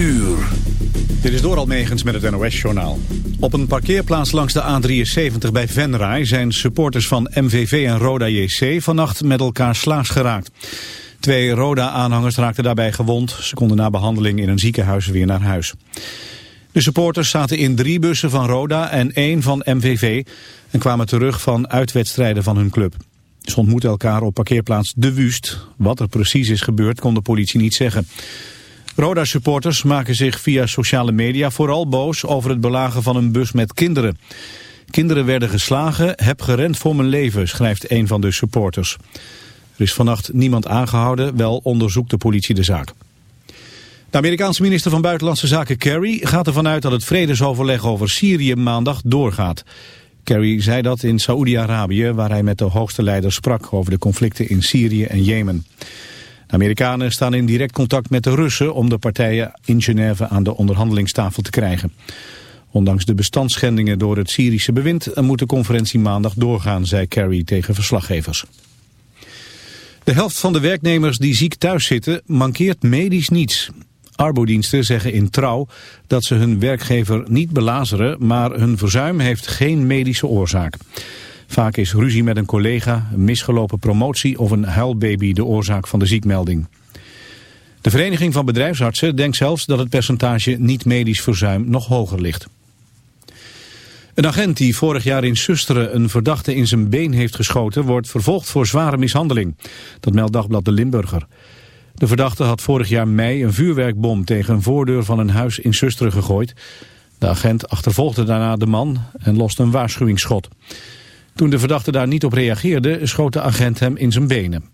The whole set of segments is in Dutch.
Dit is Doral Megens met het NOS-journaal. Op een parkeerplaats langs de A73 bij Venray zijn supporters van MVV en Roda JC vannacht met elkaar slaags geraakt. Twee Roda-aanhangers raakten daarbij gewond. Ze konden na behandeling in een ziekenhuis weer naar huis. De supporters zaten in drie bussen van Roda en één van MVV... en kwamen terug van uitwedstrijden van hun club. Ze ontmoeten elkaar op parkeerplaats De Wust. Wat er precies is gebeurd kon de politie niet zeggen. Roda-supporters maken zich via sociale media vooral boos over het belagen van een bus met kinderen. Kinderen werden geslagen, heb gerend voor mijn leven, schrijft een van de supporters. Er is vannacht niemand aangehouden, wel onderzoekt de politie de zaak. De Amerikaanse minister van Buitenlandse Zaken Kerry gaat ervan uit dat het vredesoverleg over Syrië maandag doorgaat. Kerry zei dat in Saoedi-Arabië, waar hij met de hoogste leider sprak over de conflicten in Syrië en Jemen. Amerikanen staan in direct contact met de Russen om de partijen in Genève aan de onderhandelingstafel te krijgen. Ondanks de bestandsschendingen door het Syrische bewind moet de conferentie maandag doorgaan, zei Kerry tegen verslaggevers. De helft van de werknemers die ziek thuis zitten mankeert medisch niets. Arbodiensten zeggen in trouw dat ze hun werkgever niet belazeren, maar hun verzuim heeft geen medische oorzaak. Vaak is ruzie met een collega, een misgelopen promotie of een huilbaby de oorzaak van de ziekmelding. De Vereniging van Bedrijfsartsen denkt zelfs dat het percentage niet-medisch verzuim nog hoger ligt. Een agent die vorig jaar in Susteren een verdachte in zijn been heeft geschoten... wordt vervolgd voor zware mishandeling. Dat meldt Dagblad de Limburger. De verdachte had vorig jaar mei een vuurwerkbom tegen een voordeur van een huis in Susteren gegooid. De agent achtervolgde daarna de man en loste een waarschuwingsschot. Toen de verdachte daar niet op reageerde, schoot de agent hem in zijn benen.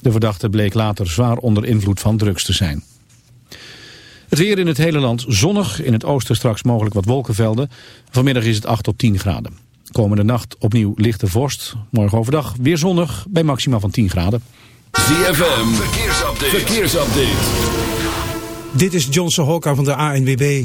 De verdachte bleek later zwaar onder invloed van drugs te zijn. Het weer in het hele land zonnig, in het oosten straks mogelijk wat wolkenvelden. Vanmiddag is het 8 tot 10 graden. Komende nacht opnieuw lichte vorst. Morgen overdag weer zonnig bij maxima van 10 graden. ZFM, verkeersupdate. verkeersupdate. Dit is Johnson Hokka van de ANWB.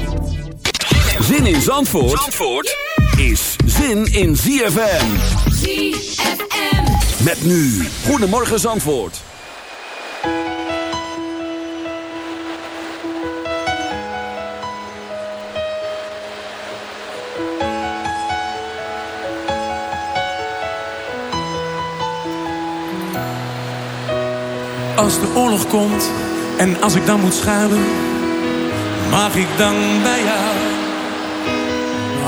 Zin in Zandvoort, Zandvoort is zin in ZFM. ZFM. Met nu, Goedemorgen Zandvoort. Als de oorlog komt en als ik dan moet schuilen, mag ik dan bij jou?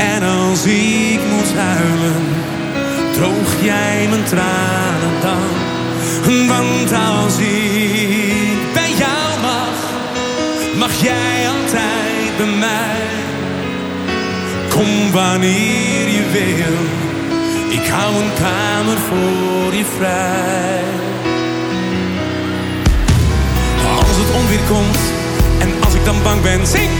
En als ik moet huilen, droog jij mijn tranen dan. Want als ik bij jou mag, mag jij altijd bij mij. Kom wanneer je wil, ik hou een kamer voor je vrij. Als het onweer komt en als ik dan bang ben, zing!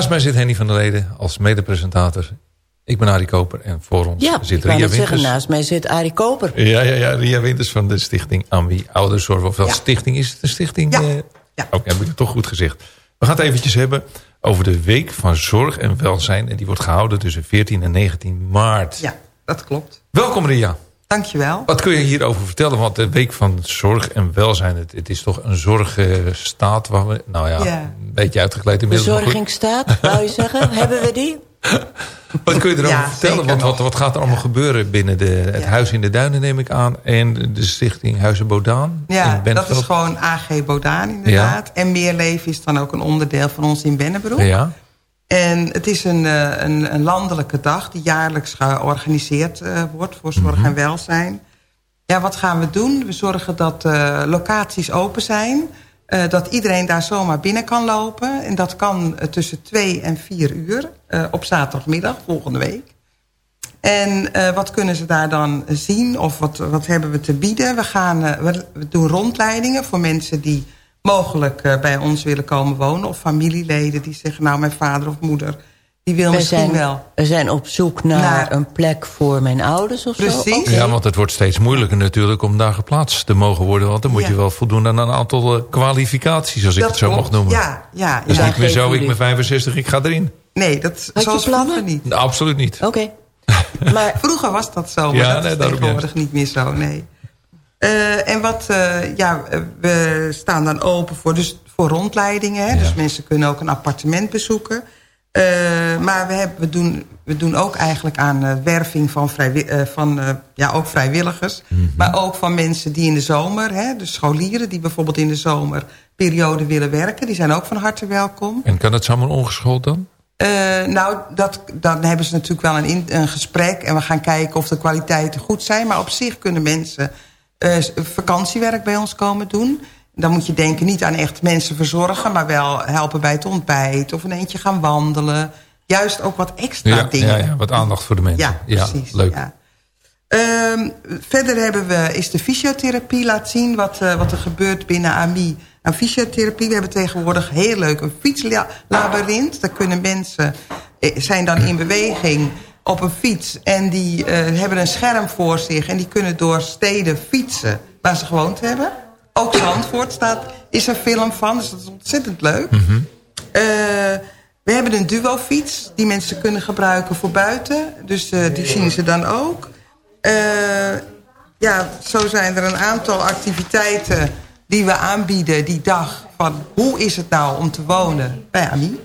Naast mij zit Henny van der Leden als medepresentator. Ik ben Arie Koper en voor ons Ja, zit Ria net zeggen, Winters. naast mij zit Arie Koper. Ja, ja, ja, Ria Winters van de stichting AMWI Ouderzorg. Of wel Ja. stichting, is het een stichting? Ja. Eh, Ja. Oké, heb ik het toch goed gezegd. We gaan het eventjes hebben over de Week van Zorg en Welzijn. En die wordt gehouden tussen 14 en 19 maart. Ja, dat klopt. Welkom Ria. Dankjewel. Wat kun je hierover vertellen? Want de Week van Zorg en Welzijn, het, het is toch een zorgstaat waar we... Nou ja, Ja. een beetje uitgekleed inmiddels. Bezorgingsstaat, wou je zeggen? Hebben we die? Wat kun je erover Ja, vertellen? Want wat, wat gaat er allemaal gebeuren binnen de, het Ja. Huis in de Duinen, neem ik aan. En de stichting Huizen Bodaan in Ja, dat is gewoon AG Bodaan inderdaad. En Meerleven is dan ook een onderdeel van ons in Bennebroek. Ja, En het is een, eh, een, een landelijke dag die jaarlijks georganiseerd eh, wordt voor zorg Mhm. en welzijn. Ja, wat gaan we doen? We zorgen dat eh, locaties open zijn. dat iedereen daar zomaar binnen kan lopen. En dat kan tussen 2 en 4 uur op zaterdagmiddag volgende week. En wat kunnen ze daar dan zien of wat, wat hebben we te bieden? We, gaan, we, we doen rondleidingen voor mensen die mogelijk eh, bij ons willen komen wonen. Of familieleden die zeggen, nou mijn vader of moeder, die wil We misschien zijn, wel. we zijn op zoek naar, Naar- een plek voor mijn ouders of Precies. zo. Oké. ja, want het wordt steeds moeilijker natuurlijk om daar geplaatst te mogen worden. Want dan moet Ja. je wel voldoen aan een aantal eh, kwalificaties, als ik het zo klopt. mag noemen. Ja, ja, Dus ja. niet meer zo, ik ben jullie- 65, ik ga erin. Nee, dat je zoals plannen? vroeger niet. Nou, absoluut niet. Oké. Maar Vroeger was dat zo, maar Ja, dat nee, is tegenwoordig niet meer zo, nee. Eh, en wat, eh, ja, we staan dan open voor, dus voor rondleidingen. Hè? Ja. Dus mensen kunnen ook een appartement bezoeken. Eh, maar we, hebben, we, doen, we doen ook eigenlijk aan werving van, vrijwi eh, van ja, ook vrijwilligers. Mhm. Maar ook van mensen die in de zomer, hè, dus scholieren... die bijvoorbeeld in de zomerperiode willen werken... die zijn ook van harte welkom. En kan het zomaar ongeschoold dan? Nou, dat, dan hebben ze natuurlijk wel een, in- een gesprek... en we gaan kijken of de kwaliteiten goed zijn. Maar op zich kunnen mensen eh, vakantiewerk bij ons komen doen. Dan moet je denken niet aan echt mensen verzorgen... maar wel helpen bij het ontbijt of een eentje gaan wandelen. Juist ook wat extra Ja, dingen. ja, ja, wat aandacht voor de mensen. Ja, precies. leuk. Ehm, verder hebben we, is de fysiotherapie laat zien wat, eh, wat er gebeurt binnen AMI. Nou, fysiotherapie, we hebben tegenwoordig heel leuk een fietslabyrinth. Daar kunnen mensen, eh, zijn dan in beweging op een fiets... en die eh, hebben een scherm voor zich en die kunnen door steden fietsen... waar ze gewoond hebben. Ook Zandvoort staat, is er film van, dus dat is ontzettend leuk. Eh, we hebben een duo-fiets die mensen kunnen gebruiken voor buiten. Dus eh, die zien ze dan ook. Ja, zo zijn er een aantal activiteiten die we aanbieden die dag. Van hoe is het nou om te wonen bij Ami?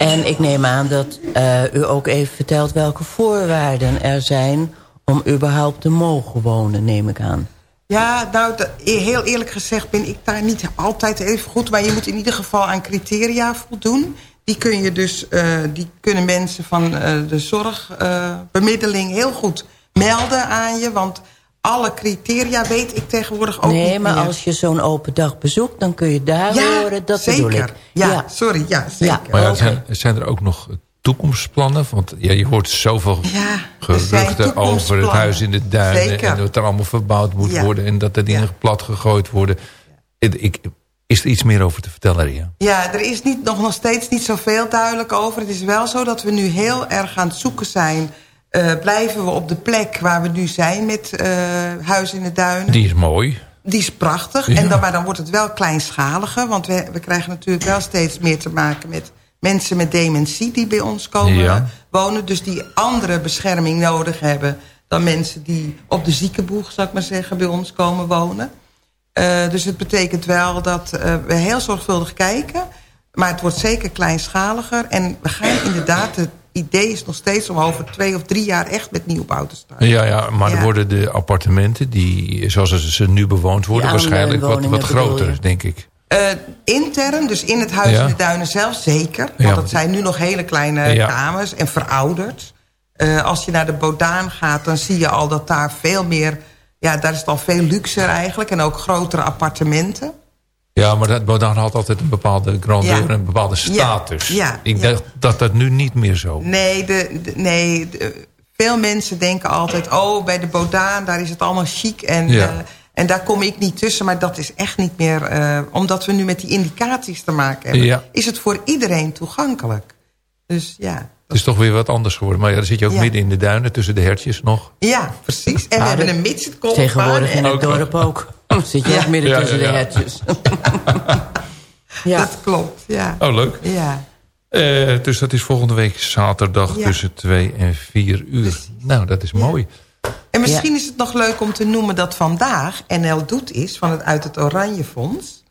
En ik neem aan dat eh, u ook even vertelt welke voorwaarden er zijn... om überhaupt te mogen wonen, neem ik aan. Ja, nou, de- heel eerlijk gezegd ben ik daar niet altijd even goed. Maar je moet in ieder geval aan criteria voldoen. Die, kun je dus, eh, die kunnen mensen van eh, de zorgbemiddeling heel goed melden aan je. Want alle criteria weet ik tegenwoordig ook nee, niet maar meer. als je zo'n open dag bezoekt... dan kun je daar ja, horen, dat zeker. bedoel ik. Ja, sorry, ja, zeker. Ja. Maar ja, zijn, zijn er ook nog toekomstplannen? Want ja, je hoort zoveel Ja, er geruchten over het huis in de duinen... Zeker. en dat er allemaal verbouwd moet Ja. worden... en dat er dingen Ja. plat gegooid worden. Ik, is er iets meer over te vertellen, Ria? Ja, er is niet, nog, nog steeds niet zoveel duidelijk over. Het is wel zo dat we nu heel erg aan het zoeken zijn. Eh, blijven we op de plek waar we nu zijn met eh Huis in de Duinen. Die is mooi. Die is prachtig, Ja. en dan, maar dan wordt het wel kleinschaliger. Want we, we krijgen natuurlijk wel steeds meer te maken met mensen met dementie... die bij ons komen Ja. wonen. Dus die andere bescherming nodig hebben... dan mensen die op de ziekenboeg, zou ik maar zeggen, bij ons komen wonen. Eh, dus het betekent wel dat we heel zorgvuldig kijken. Maar het wordt zeker kleinschaliger. En we gaan inderdaad, het idee is nog steeds... om over twee of drie jaar echt met nieuwbouw te starten. Ja, ja maar Ja. er worden de appartementen... die zoals ze nu bewoond worden... Waarschijnlijk wat, wat groter, denk ik. Eh, intern, dus in het huis Ja. in de duinen zelf, zeker. Want Ja. dat zijn nu nog hele kleine Ja. kamers en verouderd. Eh, als je naar de Bodaan gaat, dan zie je al dat daar veel meer... Ja, daar is het al veel luxer eigenlijk. En ook grotere appartementen. Ja, maar dat Bodaan had altijd een bepaalde grandeur... Ja. en een bepaalde status. Ja, ik ja. dacht dat dat nu niet meer zo... Nee, de, de- nee de- veel mensen denken altijd... oh, bij de Bodaan, daar is het allemaal chic. En, Ja. eh, En daar kom ik niet tussen, maar dat is echt niet meer... eh, omdat we nu met die indicaties te maken hebben... Ja. is het voor iedereen toegankelijk. Dus ja, Het is toch weer wat anders geworden. Maar ja, dan zit je ook Ja. midden in de duinen tussen de hertjes nog. ja precies. En we Ja, hebben een midgetkolf Tegenwoordig in het dorp ook. Zit je Ja. ook midden tussen ja, ja. de hertjes. ja. Dat klopt, ja. Oh, leuk. Ja, Eh, dus dat is volgende week zaterdag Ja. tussen 2 en 4 uur. Nou, dat is mooi. En misschien is het nog leuk om te noemen dat vandaag NL Doet is... van het Uit het Oranje Fonds.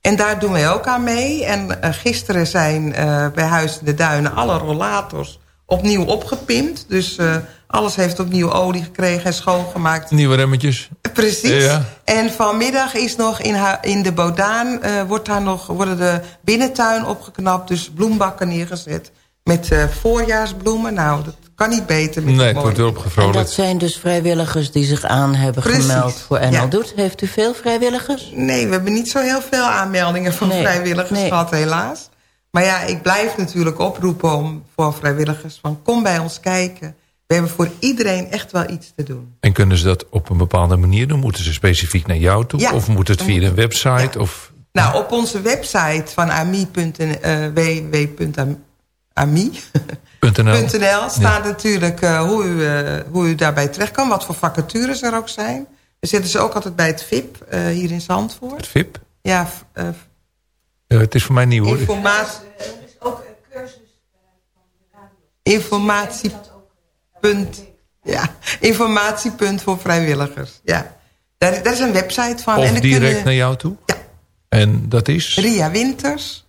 En daar doen wij ook aan mee. En eh, gisteren zijn eh, bij Huis in de Duinen alle rollators opnieuw opgepimpt. Dus eh, alles heeft opnieuw olie gekregen en schoongemaakt. Nieuwe remmetjes. Precies. Ja. En vanmiddag is nog in, in de Bodaan... eh, wordt daar nog, worden de binnentuin opgeknapt. Dus bloembakken neergezet met eh, voorjaarsbloemen. Nou, dat kan niet beter. Met Nee, het wordt weer En opgevrolijkt. dat zijn dus vrijwilligers die zich aan hebben Precies, gemeld voor NL ja. Doet. Heeft u veel vrijwilligers? Nee, we hebben niet zo heel veel aanmeldingen van Nee, vrijwilligers nee. gehad, helaas. Maar ja, ik blijf natuurlijk oproepen om, voor vrijwilligers... van kom bij ons kijken. We hebben voor iedereen echt wel iets te doen. En kunnen ze dat op een bepaalde manier doen? Moeten ze specifiek naar jou toe? Ja. Of moet het via een website? Ja. Of... Nou, op onze website van ami.nl www.ami.nl staat natuurlijk eh, hoe, u, eh, hoe u daarbij terecht kan. Wat voor vacatures er ook zijn. We zetten ze ook altijd bij het VIP eh, hier in Zandvoort. Het VIP? Ja, eh, Eh, het is voor mij nieuw hoor. informatie... Informatie... Punt, ja, informatiepunt voor vrijwilligers. Ja. Daar, daar is een website van. Of dan direct naar jou toe? Ja. En dat is Ria Winters.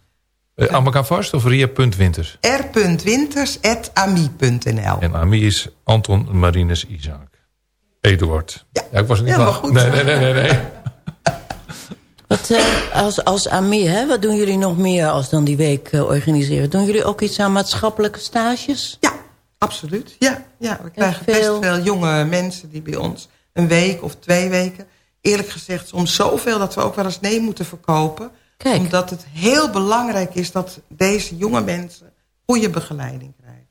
uh, aan elkaar vast of ria.winters? r.winters.ami.nl En Ami is Anton Marinus Isaac. Eduard. Ja. ik was niet Helemaal klaar. goed. Nee, nee, nee, nee. nee. Wat, eh, als, als AMI, hè, wat doen jullie nog meer als dan die week eh, organiseren? Doen jullie ook iets aan maatschappelijke stages? Ja, absoluut. Ja, ja we krijgen veel- best veel jonge mensen die bij ons een week of twee weken... eerlijk gezegd soms zoveel dat we ook wel eens nee moeten verkopen. Kijk. Omdat het heel belangrijk is dat deze jonge mensen goede begeleiding krijgen.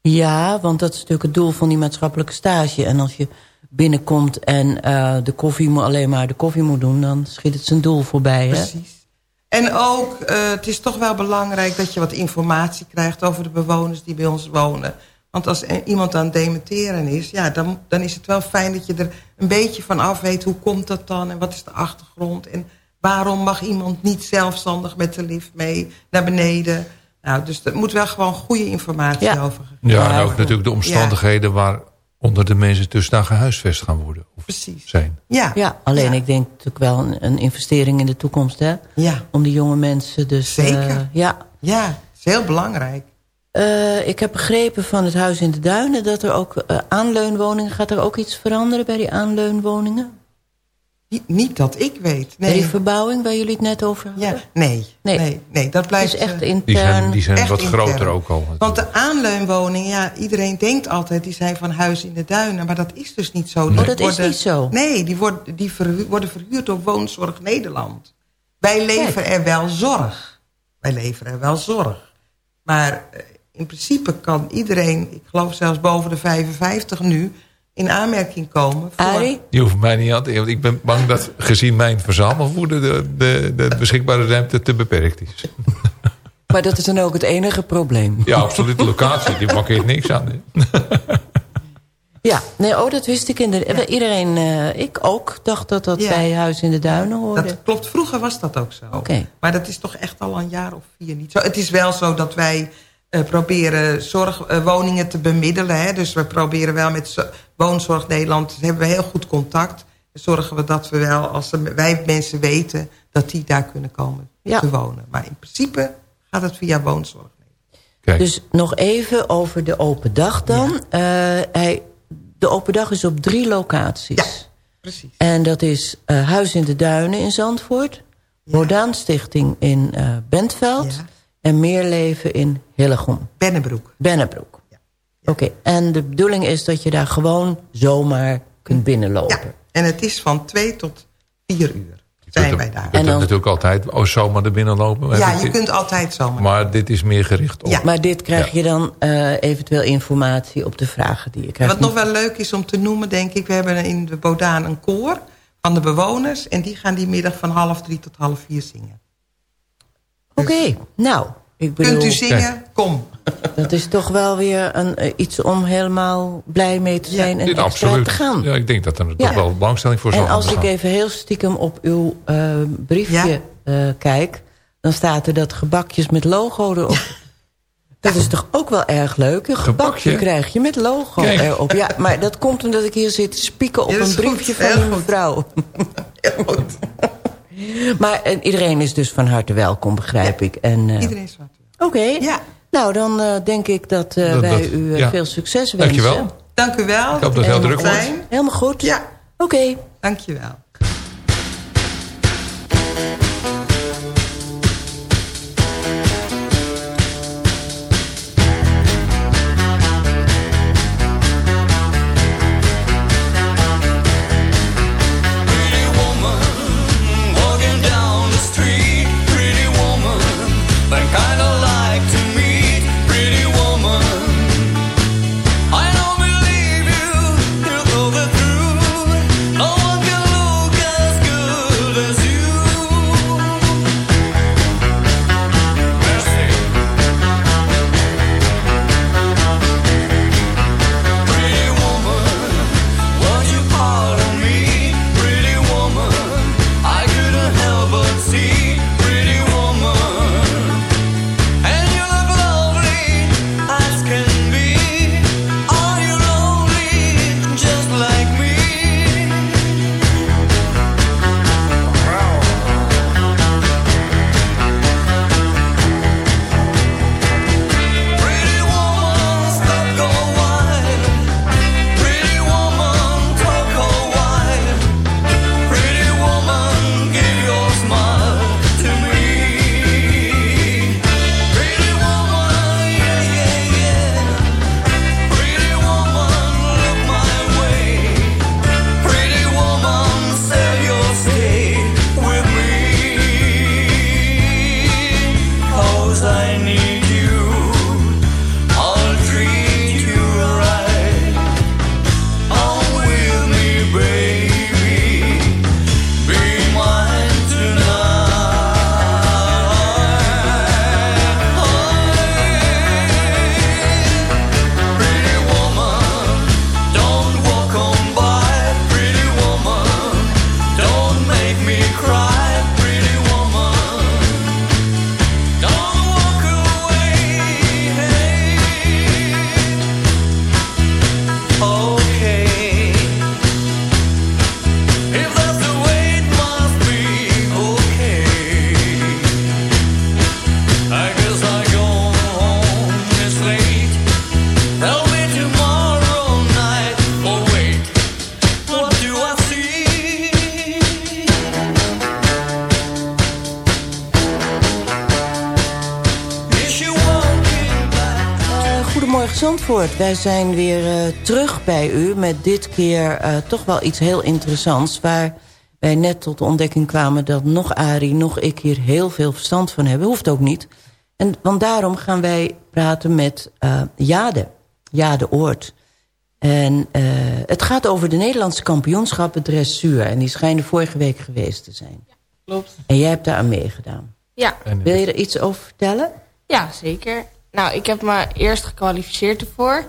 Ja, want dat is natuurlijk het doel van die maatschappelijke stage. En als je binnenkomt en eh, de koffie moet, alleen maar de koffie moet doen... dan schiet het zijn doel voorbij, hè? Precies. En ook, eh, het is toch wel belangrijk dat je wat informatie krijgt... over de bewoners die bij ons wonen. Want als iemand aan het dementeren is... Ja, dan, dan is het wel fijn dat je er een beetje van af weet... hoe komt dat dan en wat is de achtergrond... en waarom mag iemand niet zelfstandig met de lift mee naar beneden... Nou, dus er moet wel gewoon goede informatie Ja. over gegeven Ja, en ook natuurlijk de omstandigheden waaronder de mensen dus daar gehuisvest gaan worden. Of Precies. zijn. Ja, Ja, alleen Ja. ik denk natuurlijk wel een, een investering in de toekomst, hè? ja, Om die jonge mensen dus... eh, Zeker. ja. ja, het is heel belangrijk. Eh, ik heb begrepen van het Huis in de Duinen... dat er ook eh, aanleunwoningen... gaat er ook iets veranderen bij die aanleunwoningen? Niet, niet dat ik weet. Bij die Nee, verbouwing waar jullie het net over ja, hadden? nee, Nee. nee. nee, dat blijft is echt eh, intern. Die zijn, die zijn Echt wat intern. groter ook al. Want de aanleunwoningen, ja, iedereen denkt altijd... die zijn van Huis in de Duinen, maar dat is dus niet zo. Die Oh, dat is niet zo? Nee, die, worden, die worden verhuurd door Woonzorg Nederland. Wij leveren er wel zorg. Wij leveren er wel zorg. Maar eh, in principe kan iedereen, ik geloof zelfs boven de 55 nu... in aanmerking komen voor... Arie? Die hoeft mij niet aan te... Want ik ben bang dat gezien mijn verzamelwoede... De, de, de beschikbare ruimte te beperkt is. Maar dat is dan ook het enige probleem. Ja, absoluut. De locatie, die mankeert niks aan. Ja, nee, oh, dat wist ik inderdaad. Iedereen, eh, ik ook, dacht dat dat Ja. bij Huis in de Duinen hoorde. Dat klopt, vroeger was dat ook zo. Oké. Maar dat is toch echt al een jaar of vier niet zo. Het is wel zo dat wij eh, proberen zorgwoningen te bemiddelen. Hè? Dus we proberen wel met zo- Woonzorg Nederland... hebben we heel goed contact. En zorgen we dat we wel, als er- wij mensen weten... dat die daar kunnen komen Ja. te wonen. Maar in principe gaat het via Woonzorg Nederland. Kijk, Dus nog even over de open dag dan. Eh, hij, de open dag is op drie locaties. Ja. Precies. En dat is eh, Huis in de Duinen in Zandvoort... Bodaan Stichting in eh, Bentveld... Ja. en Meerleven in Hillegom, Bennebroek. Bennebroek. Oké, en de bedoeling is dat je daar gewoon zomaar kunt binnenlopen. Ja. En het is van twee tot vier uur zijn wij daar. Je kunt En dan- natuurlijk altijd oh, zomaar er binnen lopen. Ja, je dit- kunt altijd zomaar. Maar dit is meer gericht op... Ja. Maar dit krijg je dan eh, eventueel informatie op de vragen die je krijgt. Wat nog wel leuk is om te noemen, denk ik... we hebben in de Bodaan een koor van de bewoners. En die gaan die middag van half drie tot half vier zingen. Oké, nou, ik bedoel... Kunt u zingen? Kom. Dat is toch wel weer een, eh, iets om helemaal blij mee te zijn en absoluut. te gaan. Ja, ik denk dat er Ja. toch wel belangstelling voor zal En als ik even heel stiekem op uw eh, briefje eh, kijk... dan staat er dat gebakjes met logo erop. Dat is toch ook wel erg leuk? Een gebakje Gebakje? krijg je met logo Kijk. erop. Ja, maar dat komt omdat ik hier zit te spieken op Ja, een goed. briefje van een goed. Maar en iedereen is dus van harte welkom, begrijp ik. En, eh, Iedereen is wat. Oké, Ja. nou dan eh, denk ik dat eh, Dat- wij dat- u eh, ja. veel succes wensen. Dankjewel. Dank u wel. Ik hoop dat het heel druk wordt. Helemaal goed. Ja, Oké. dank je goedemorgen Zandvoort. Wij zijn weer eh, terug bij u met dit keer eh, toch wel iets heel interessants... waar wij net tot de ontdekking kwamen dat nog Arie, nog ik hier heel veel verstand van hebben. Hoeft ook niet. En, want daarom gaan wij praten met eh, Jade, Jade Oort. En eh, het gaat over de Nederlandse kampioenschappen dressuur. En die schijnen vorige week geweest te zijn. Klopt. En jij hebt daar aan meegedaan. Ja, Wil je er iets over vertellen? ja, zeker. Nou, ik heb me eerst gekwalificeerd ervoor.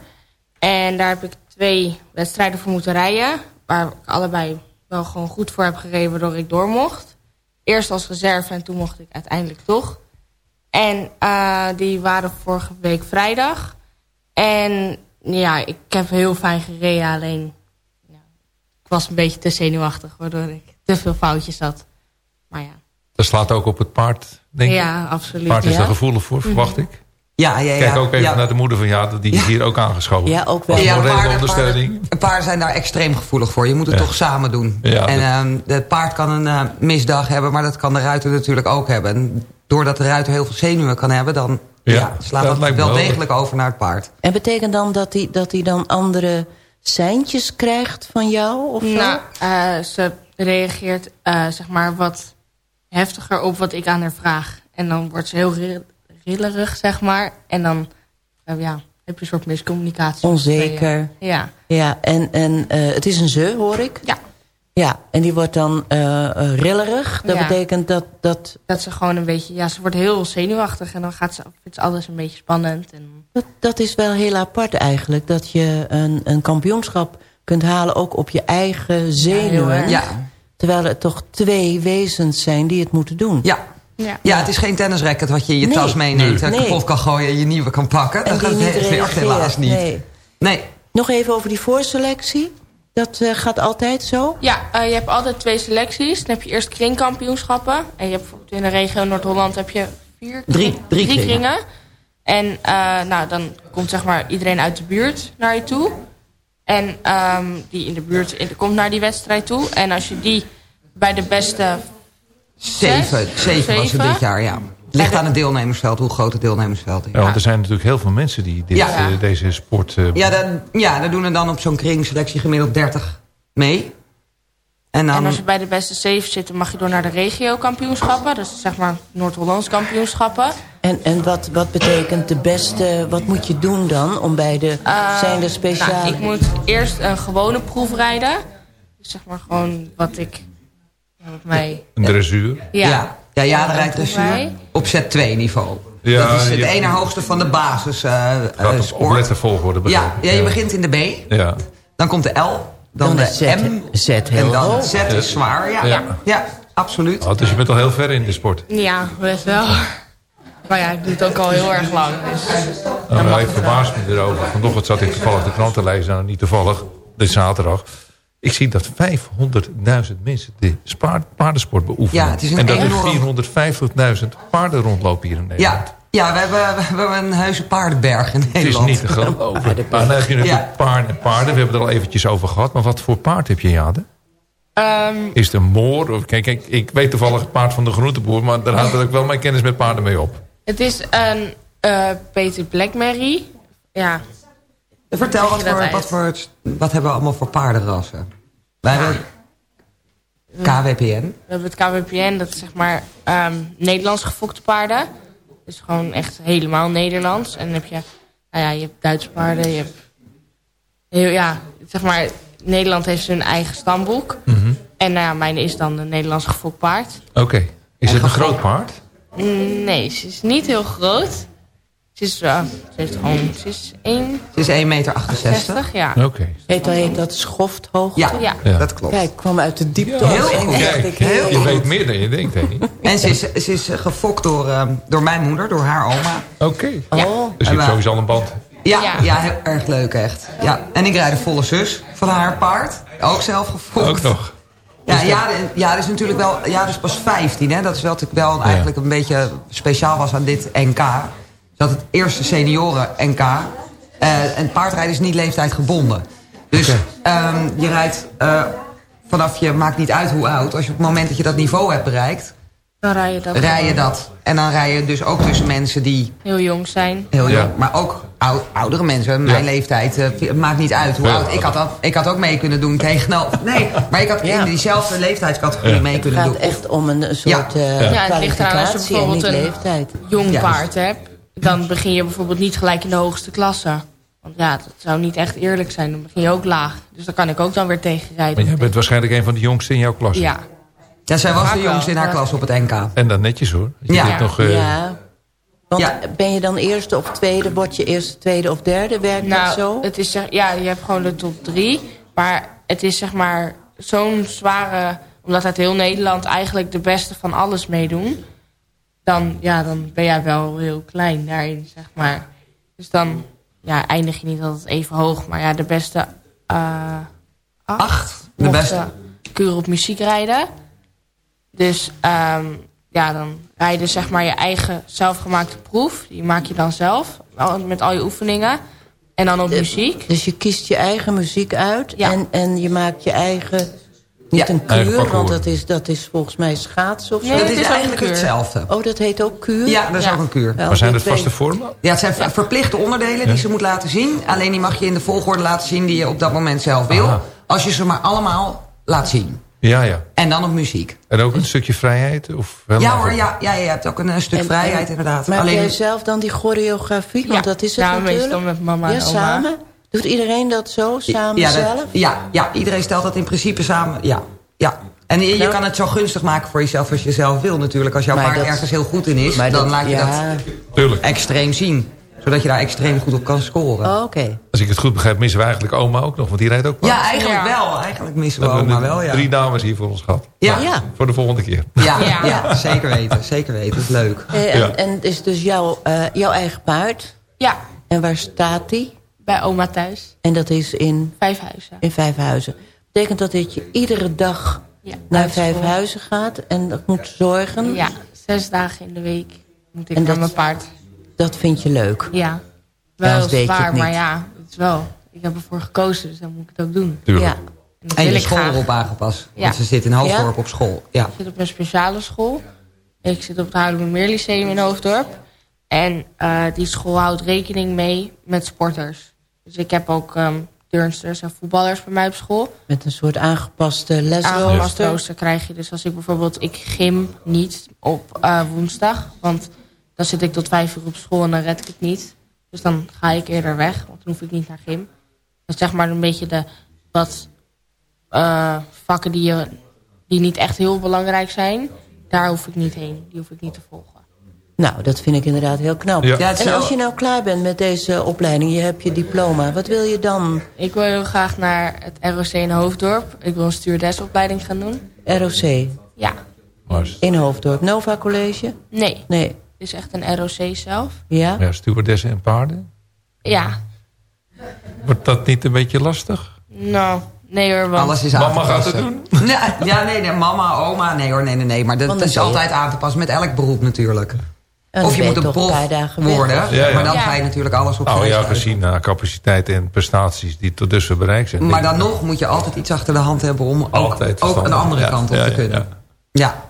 En daar heb ik twee wedstrijden voor moeten rijden. Waar ik allebei wel gewoon goed voor heb gereden, waardoor ik door mocht. Eerst als reserve en toen mocht ik uiteindelijk toch. En eh, die waren vorige week vrijdag. En ja, ik heb heel fijn gereden, alleen ja, ik was een beetje te zenuwachtig, waardoor ik te veel foutjes had. Maar ja, Dat slaat ook op het paard, denk ik. ja absoluut. Het paard is ja. er gevoelig voor, verwacht ik. Ja, ja, ja. Kijk ook even ja. naar de moeder van Jade, die is hier ook aangeschoven. Ja, ook wel. Als Ja, paarden, ondersteuning. paarden, paarden zijn daar extreem gevoelig voor. Je moet het Ja. toch samen doen. Ja, en ehm, het paard kan een eh, misdag hebben, maar dat kan de ruiter natuurlijk ook hebben. En doordat de ruiter heel veel zenuwen kan hebben, dan Ja, ja, slaat dat wel degelijk over naar het paard. En betekent dan dat hij dat hij dan andere seintjes krijgt van jou? Of zo? Nou, eh, ze reageert eh, zeg maar wat heftiger op wat ik aan haar vraag. En dan wordt ze heel ri- rillerig, zeg maar. En dan eh, ja, heb je een soort miscommunicatie. Onzeker. Ja. Ja, en, en eh, het is een ze, hoor ik. Ja. Ja, en die wordt dan eh, rillerig. Dat Ja. betekent dat, dat... Dat ze gewoon een beetje... Ja, ze wordt heel zenuwachtig en dan gaat ze, vindt ze alles een beetje spannend. En, Dat, dat is wel heel apart eigenlijk. Dat je een, een kampioenschap kunt halen ook op je eigen zenuwen. Ja. Terwijl er toch twee wezens zijn die het moeten doen. Ja. Ja. Ja, het is geen tennisracket wat je in je Nee. tas meeneemt... en Nee. kapot kan gooien en je nieuwe kan pakken. En Dat gaat het werkt helaas niet. Nee. Nee. Nog even over die voorselectie. Dat eh, gaat altijd zo? Ja, eh, je hebt altijd twee selecties. Dan heb je eerst kringkampioenschappen. En je hebt bijvoorbeeld in de regio Noord-Holland heb je vier Drie- drie kringen. kringen. En eh, nou, dan komt zeg maar iedereen uit de buurt naar je toe. En ehm, die in de buurt in- komt naar die wedstrijd toe. En als je die bij de beste Zeven, zeven was het dit jaar, ja. Ligt aan het deelnemersveld, hoe groot het deelnemersveld is. Ja, want er zijn natuurlijk heel veel mensen die dit, Ja. eh, deze sport... eh, Ja, dan, ja, dan doen er dan op zo'n kringselectie gemiddeld 30 mee. En dan, En als je bij de beste zeven zit, dan mag je door naar de regio-kampioenschappen. Dus zeg maar Noord-Hollands kampioenschappen. En, en wat, wat betekent de beste... Wat moet je doen dan om bij de... zijn er speciale... Nou, ik moet eerst een gewone proef rijden. Dus zeg maar gewoon wat ik... Wat mij... een dressuur. ja. Ja. Ja, ja, dan Ja, rijdt dressuur op Z2 niveau. Ja, dat is het ene hoogste van de basis Gaat op, sport. lettervolgorde Ja, je begint in de B, Ja. dan komt de L, dan, Dan de Z- M Z heel en dan hoog. Z is zwaar. Ja, Ja. ja. absoluut. Oh, dus je bent al heel ver in de sport. Ja, best wel. Maar ja, ik doe het ook al heel erg lang. Dus Nou, ik verbaas me erover. Vanochtend zat ik toevallig de krant te lezen. Nou, niet toevallig. Dit is zaterdag. Ik zie dat 500.000 mensen de paardensport beoefenen. Ja, het is een en dat enorm- er 450.000 paarden rondlopen hier in Nederland. Ja, ja we, hebben, we hebben een heuse paardenberg in Het is Nederland. niet te geloven. Maar dan heb je natuurlijk Ja. paarden en paarden. We hebben het er al eventjes over gehad. Maar wat voor paard heb je, Jade? Ehm, Is het een moor? Of, kijk, kijk, ik weet toevallig het paard van de groenteboer. Maar daar houdt ook wel mijn kennis met paarden mee op. het is een eh, Peter Blackberry. Ja, Vertel, wat, voor, wat, voor, wat hebben we allemaal voor paardenrassen? Wij hebben KWPN. we hebben het KWPN. Dat is zeg maar ehm, Nederlands gefokte paarden. Dus gewoon echt helemaal Nederlands. En dan heb je, nou ja, je hebt Duitse paarden. Je hebt, heel, ja, zeg maar, Nederland heeft zijn eigen stamboek. Mhm. En nou ja, mijn is dan een Nederlands gefokt paard. Oké. Is het een groot paard? Nee, ze is niet heel groot. Ze is, eh, ze heeft gewoon, ze is 1,60 Het is 1,68 meter. ja. Oké. Heet, dat, heet dat schofthoogte? Ja, Ja. Ja. dat klopt. Kijk, ik kwam uit de diepte. Heel goed. Kijk, ik, heel je goed. weet meer dan je denkt, hè? En ze is, ze is gefokt door, eh, door mijn moeder, door haar oma. Oké. Oh, Dus je hebt sowieso al een band. Ja, Ja. ja. heel erg leuk echt. Ja. En ik rijd de volle zus van haar paard. Ook zelf gefokt. Ook nog. Ja, ja, de- ja, dat is natuurlijk wel. Ja, dus pas 15. Hè? Dat is wel natuurlijk wel eigenlijk een beetje speciaal was aan dit NK. Dat het eerste senioren NK. eh, en paardrijden is niet leeftijdgebonden. Dus ehm, je rijdt eh, vanaf je maakt niet uit hoe oud. Als je op het moment dat je dat niveau hebt bereikt, Dan rij je dat. rij je dat. En dan rij je dus ook tussen mensen die Heel jong zijn. heel Ja. jong, maar ook ou- oudere mensen. Mijn Ja. leeftijd, het maakt niet uit hoe Ja. oud. Ik had, dat, ik had ook mee kunnen doen tegen... Nou, nee, maar ik had Ja. in diezelfde leeftijdscategorie Ja. mee het kunnen gaat doen. echt om een soort eh Ja, het ligt eraan als je kwalificatie en niet bijvoorbeeld een- leeftijd. Jong Ja, paard hebt. Dan begin je bijvoorbeeld niet gelijk in de hoogste klasse. Want ja, dat zou niet echt eerlijk zijn. Dan begin je ook laag. Dus daar kan ik ook dan weer tegen Maar jij bent waarschijnlijk een van de jongsten in jouw klas. Ja. Ja, zij was de jongste in haar klas op het NK. En dan netjes hoor. Je Ja. nog, eh, ja. Want Ja. ben je dan eerste of tweede? Word je eerste, tweede of derde? Werkt dat Nou, zo? het is zeg, ja, je hebt gewoon de top drie. Maar het is zeg maar zo'n zware... Omdat uit heel Nederland eigenlijk de beste van alles meedoen. Dan, ja, dan ben jij wel heel klein daarin, zeg maar. Dus dan ja, eindig je niet altijd even hoog. Maar ja, de beste eh acht, Acht, de beste. Kuur op muziek rijden. Dus ehm, ja, dan rijden zeg maar je eigen zelfgemaakte proef. Die maak je dan zelf. Met al je oefeningen. En dan op muziek. Dus je kiest je eigen muziek uit Ja. en, en je maakt je eigen... Niet Ja, een kuur, want dat is, dat is volgens mij schaatsen of zo. Nee, dat is eigenlijk hetzelfde. Oh, dat heet ook kuur? Ja, dat is Ja. ook een kuur. Wel, Maar zijn het vaste vormen? Ja, het zijn ver- verplichte onderdelen die ze moet laten zien. Alleen die mag je in de volgorde laten zien die je op dat moment zelf wil. Aha. Als je ze maar allemaal laat zien. Ja, ja. En dan op muziek. En ook een stukje vrijheid? Of Ja hoor, ja, ja, je hebt ook een stuk En- vrijheid inderdaad. Maar Alleen, jij zelf dan die choreografie? Want Ja. dat is het Ja, natuurlijk. meestal met mama Ja, en oma. samen? Doet iedereen dat zo, samen ja, dat- zelf? ja, ja, iedereen stelt dat in principe samen. Ja, Ja. En je, je Nou- kan het zo gunstig maken voor jezelf als je zelf wil natuurlijk. Als jouw paard dat- ergens heel goed in is, Maar dan dat- laat je ja. dat Tuurlijk. extreem zien. Zodat je daar extreem goed op kan scoren. Oh, Oké. Als ik het goed begrijp, missen we eigenlijk oma ook nog. Want die rijdt ook paard. Ja, eigenlijk Ja. wel. Eigenlijk missen We oma wel, ja. drie dames hier voor ons gehad. Ja. Nou, Ja. Voor de volgende keer. Ja, Ja. ja. zeker weten. Zeker weten. Dat is leuk. Eh, en, Ja. en het is dus jouw, eh, jouw eigen paard. Ja, En waar staat die? Bij oma thuis. En dat is in, Vijfhuizen. in Vijfhuizen. Betekent dat dat je iedere dag Ja, naar. Vijfhuizen gaat en dat moet zorgen? Ja, zes dagen in de week moet ik En naar dat- mijn paard. Dat vind je leuk? Ja, wel zwaar, maar ja, het is wel. Ik heb ervoor gekozen, dus dan moet ik het ook doen. Tuurlijk. Ja. En dat En wil je ik school graag. erop aangepast. Ja. Want ze zit in Hoofddorp Ja? op school. Ja. Ik zit op een speciale school. Ik zit op het Houdemir Lyceum in Hoofddorp. En eh, die school houdt rekening mee met sporters. Dus ik heb ook ehm turnsters en voetballers bij mij op school. Met een soort aangepaste Aangepast lesrooster? rooster krijg je. Dus als ik bijvoorbeeld, ik gym niet op eh, woensdag. Want dan zit ik tot vijf uur op school en dan red ik het niet. Dus dan ga ik eerder weg, want dan hoef ik niet naar gym. Dat is zeg maar een beetje de wat eh, vakken die, je, die niet echt heel belangrijk zijn. Daar hoef ik niet heen. Die hoef ik niet te volgen. Nou, dat vind ik inderdaad heel knap. Ja. En als je nou klaar bent met deze opleiding, je hebt je diploma, wat wil je dan? Ik wil heel graag naar het ROC in Hoofddorp. Ik wil een stewardessopleiding gaan doen. ROC Ja. In Hoofddorp, Nova College? Nee, Nee, het is echt een ROC zelf. ja? ja, stewardessen en paarden. Ja. Wordt dat niet een beetje lastig? Nou, nee hoor, want... Alles is Mama aan te gaat het doen? Ja, ja, nee, nee, mama, oma, nee hoor, nee, nee, nee. Maar dat, dat is altijd aan te passen met elk beroep natuurlijk. En of je moet een prof worden, of- Ja, ja. maar dan Ja. ga je natuurlijk alles op Nou grijs ja, gezien uh, capaciteiten en prestaties die tot dusver bereikt zijn. Maar dan nog moet je altijd iets achter de hand hebben om ook, Altijd ook een andere Ja, kant op ja, te kunnen. ja. Ja.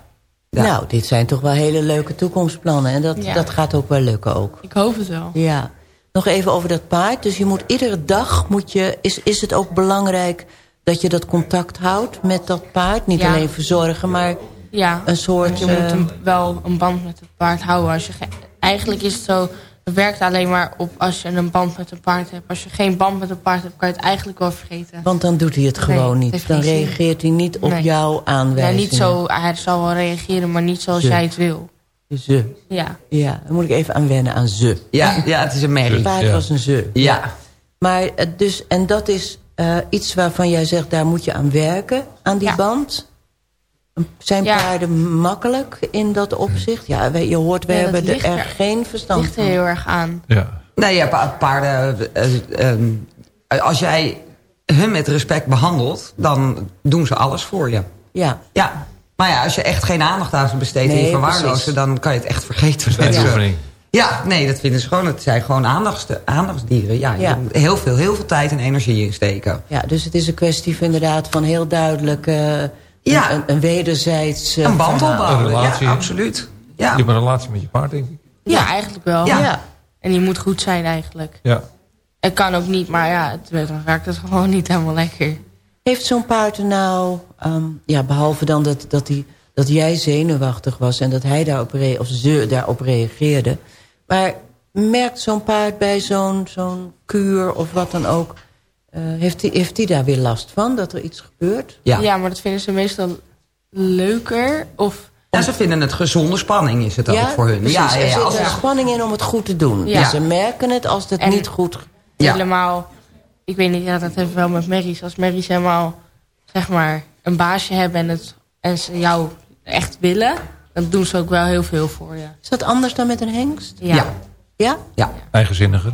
Ja. Nou, dit zijn toch wel hele leuke toekomstplannen. En dat, Ja. dat gaat ook wel lukken ook. Ik hoop het wel. Ja. Nog even over dat paard. Dus je moet iedere dag, moet je, is, is het ook belangrijk dat je dat contact houdt met dat paard? Niet Ja. alleen verzorgen, maar Ja, een soort... je moet eh, een, wel een band met het paard houden. Als je ge- eigenlijk is het zo, het werkt alleen maar op als je een band met een paard hebt. Als je geen band met een paard hebt, kan je het eigenlijk wel vergeten. want dan doet hij het gewoon niet. Dan reageert hij niet op Nee. jouw Ja, aanwijzingen. niet zo, hij zal wel reageren, maar niet zoals Ze. jij het wil. Ze. Ja, Ja, dan moet ik even aan wennen aan ze. Ja, ja, het is een merrie. Het paard Ja. was een ze. Ja. Maar eh, dus, en dat is eh, iets waarvan jij zegt, daar moet je aan werken, aan die Ja. band. Zijn Ja. paarden makkelijk in dat opzicht? Ja, we- je hoort, we Ja, hebben er er- geen verstand ligt er heel erg aan. Ja. Nee, ja, pa- paarden... eh, ehm, als jij hun met respect behandelt, dan doen ze alles voor je. Ja, Ja. Maar ja, als je echt geen aandacht aan ze besteedt en je verwaarlozen... dan kan je het echt vergeten. Oefening. Ja, nee, dat vinden ze gewoon. Het zijn gewoon aandachts, aandachtsdieren. Ja, je Ja. moet heel veel, heel veel tijd en energie in steken. ja, dus het is een kwestie van inderdaad van heel duidelijk... eh, Ja. een, wederzijds eh, Een band opbouwen. Een relatie. Ja, absoluut. Ja. Je hebt een relatie met je paard, denk ik. Ja, eigenlijk wel. Ja. Ja. En die moet goed zijn eigenlijk. Ja. Het kan ook niet, maar ja, het, dan werkt het gewoon niet helemaal lekker. Heeft zo'n paard er nou, ehm, ja, behalve dan dat, dat, die, dat jij zenuwachtig was... en dat hij daarop, of ze daarop reageerde... maar merkt zo'n paard bij zo'n zo'n kuur of wat dan ook... eh, heeft hij heeft die daar weer last van, dat er iets gebeurt? Ja. Ja, maar dat vinden ze meestal leuker. Of Ja, ze vinden het gezonde spanning is het ook voor hun. precies. Ja, ja, er ja, zit als een ze- spanning in om het goed te doen. Ja. Dus ze merken het als het En- niet goed... Ja. helemaal... Ik weet niet, ja, dat hebben we wel met merries. Als merries helemaal, zeg maar, een baasje hebben... en, het, en ze jou echt willen... dan doen ze ook wel heel veel voor je. Is dat anders dan met een hengst? Ja. Ja. Ja? Ja. Eigenzinniger.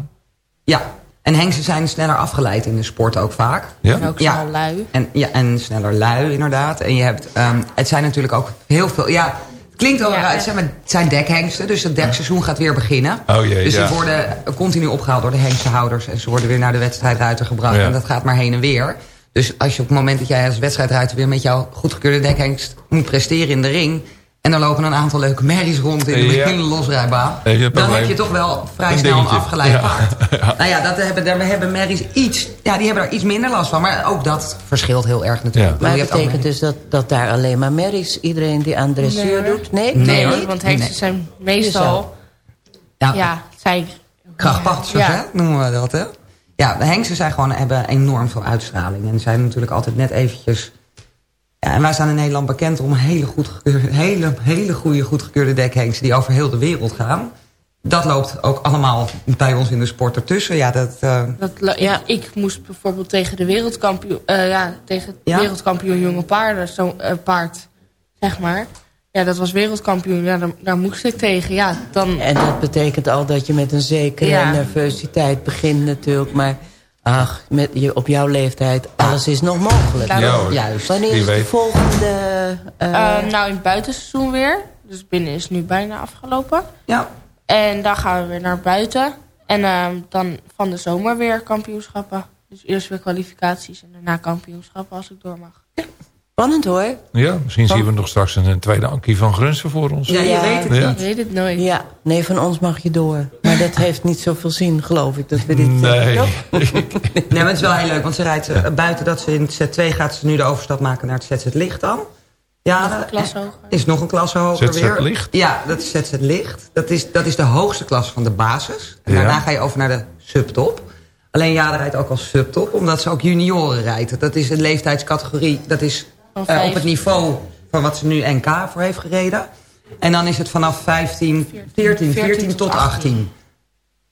ja. En hengsten zijn sneller afgeleid in de sport ook vaak. Ja. En ook Ja. snel lui. En, ja, en sneller lui, inderdaad. En je hebt, ehm, het zijn natuurlijk ook heel veel... Ja, het klinkt wel Ja, raar. Het zijn, maar- het zijn dekhengsten, dus het dekseizoen gaat weer beginnen. Oh jee, dus ja. die worden continu opgehaald door de hengstenhouders. En ze worden weer naar de wedstrijdruiter gebracht. Ja. En dat gaat maar heen en weer. Dus als je op het moment dat jij als wedstrijdruiter... weer met jouw goedgekeurde dekhengst moet presteren in de ring... en er lopen een aantal leuke merries rond in de, Ja. losrijbaan... Dan probleem? heb je toch wel vrij Een snel een afgeleid Ja. paard. Nou ja, dat hebben, daar hebben merries iets... Ja, die hebben er iets minder last van. Maar ook dat verschilt heel erg natuurlijk. Maar ook betekent dus dat, dat daar alleen maar merries... iedereen die aan dressuur Nee, doet... Nee, Nee, Nee, hoor. hoor, want hengsten zijn meestal... Ja, Ja, zij... krachtpatsers, Ja. hè, noemen we dat, hè? Ja, de hengsten zijn gewoon, hebben enorm veel uitstraling. En zijn natuurlijk altijd net eventjes Ja, en wij staan in Nederland bekend om hele, goed hele, hele goede, goedgekeurde dekhengsten... die over heel de wereld gaan. Dat loopt ook allemaal bij ons in de sport ertussen. Ja, dat, eh, Dat, ja, ik moest bijvoorbeeld tegen de wereldkampioen, eh, ja, tegen Ja? wereldkampioen jonge paarden, zo, eh, paard, zeg maar. Ja, dat was wereldkampioen. Ja, daar, daar moest ik tegen. Ja, dan. En dat betekent al dat je met een zekere Ja. nervositeit begint natuurlijk. Maar ach, met je, op jouw leeftijd, alles is nog mogelijk. Ja, hoor. juist. Wanneer is de volgende... eh, eh, nou, in het buitenseizoen weer. Dus binnen is nu bijna afgelopen. ja, En dan gaan we weer naar buiten. En ehm, dan van de zomer weer kampioenschappen. Dus eerst weer kwalificaties en daarna kampioenschappen als ik door mag. Spannend hoor. Ja, misschien zien we nog straks een, een tweede Ankie van Grunsen voor ons. ja, je Ja. weet het Ja. Ik weet het nooit. Ja, nee, van ons mag je door. Maar dat heeft niet zoveel zin, geloof ik, dat we dit... Nee. Nee, maar het is wel heel leuk, want ze rijdt eh, buiten dat ze in het set 2 gaat ze nu de overstap maken naar het ZZ Licht dan. Ja, Nog een klas hoger. is nog een klasse hoger ZZ weer. Licht? Ja, dat is ZZ Licht. Dat is, dat is de hoogste klas van de basis. En Ja. daarna ga je over naar de subtop. Alleen Jade rijdt ook als subtop, omdat ze ook junioren rijdt. Dat is een leeftijdscategorie, dat is Eh, op het niveau van wat ze nu NK voor heeft gereden. En dan is het vanaf 15, 14, 14 tot 18.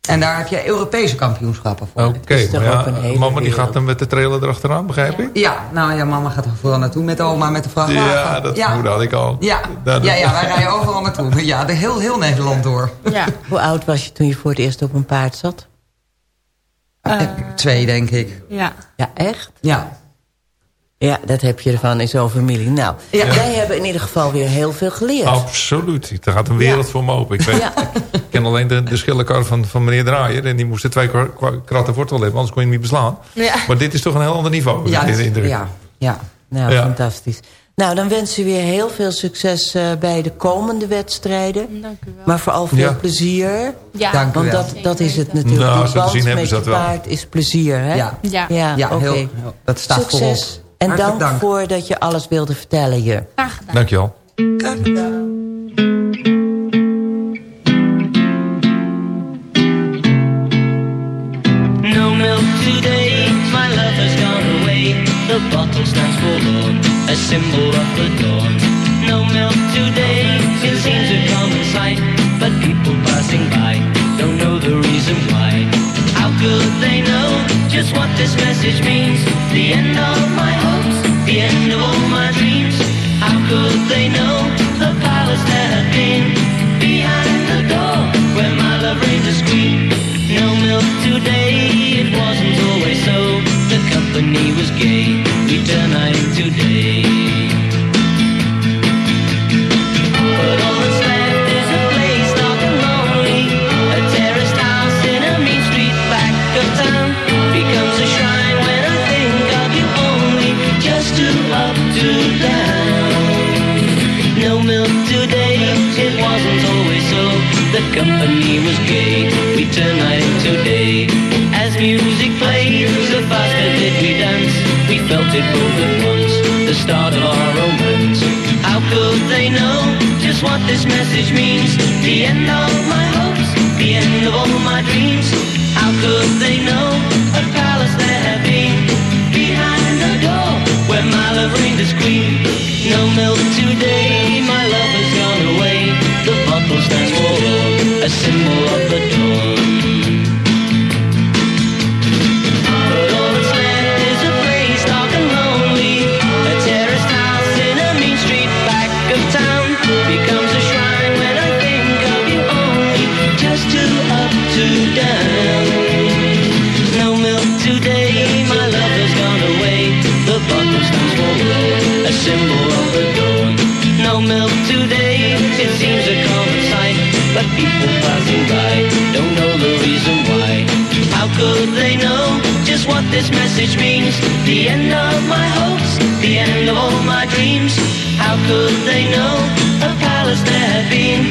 En daar heb je Europese kampioenschappen voor. Oké, maar ja, mama die gaat dan met de trailer erachteraan, begrijp ik? Ja, nou ja, mama gaat er vooral naartoe met oma, met de vrachtwagen. Ja, dat had ik al. Ja, Nou, ja, ja, wij rijden overal naartoe. Ja, de heel, heel Nederland door. Ja. Hoe oud was je toen je voor het eerst op een paard zat? Eh, Twee, denk ik. ja. Ja, echt? Ja. Ja, dat heb je ervan in zo'n familie. Nou, Ja. wij hebben in ieder geval weer heel veel geleerd. Absoluut. Er gaat een wereld Ja. voor me open. Ik, weet, Ja. ik ken alleen de, de schillenkar van, van meneer Draaier. En die moesten twee kratten wortel hebben, anders kon je hem niet beslaan. Ja. Maar dit is toch een heel ander niveau. Ja, ja, ja. Nou, Ja. fantastisch. Nou, dan wensen we je heel veel succes eh, bij de komende wedstrijden. Dank u wel. Maar vooral veel Ja. plezier. Ja. Dank u Want dat, dat is het natuurlijk. Nou, Die zo te band zien hebben met ze je dat wel. paard is plezier, hè? Ja, Ja. Ja, ja oké. heel, heel- dat staat Succes. voorop. En Hartelijk dank, dank. voor dat je alles wilde vertellen hier. Graag gedaan. Dankjewel. No milk today, my love has gone away. The bottle stands forlorn, a symbol of the dawn. No milk today, just what this message means? The end of my hopes, the end of all my dreams. How could they know company was gay, we turned night into day. As music played, so faster did we dance. We felt it both at once, the start of our romance. How could they know just what this message means? The end of my hopes, the end of all my dreams. How could they know a palace there had been behind the door where my love reigned as queen? No milk people passing by don't know the reason why. How could they know just what this message means? The end of my hopes, the end of all my dreams. How could they know a palace there had been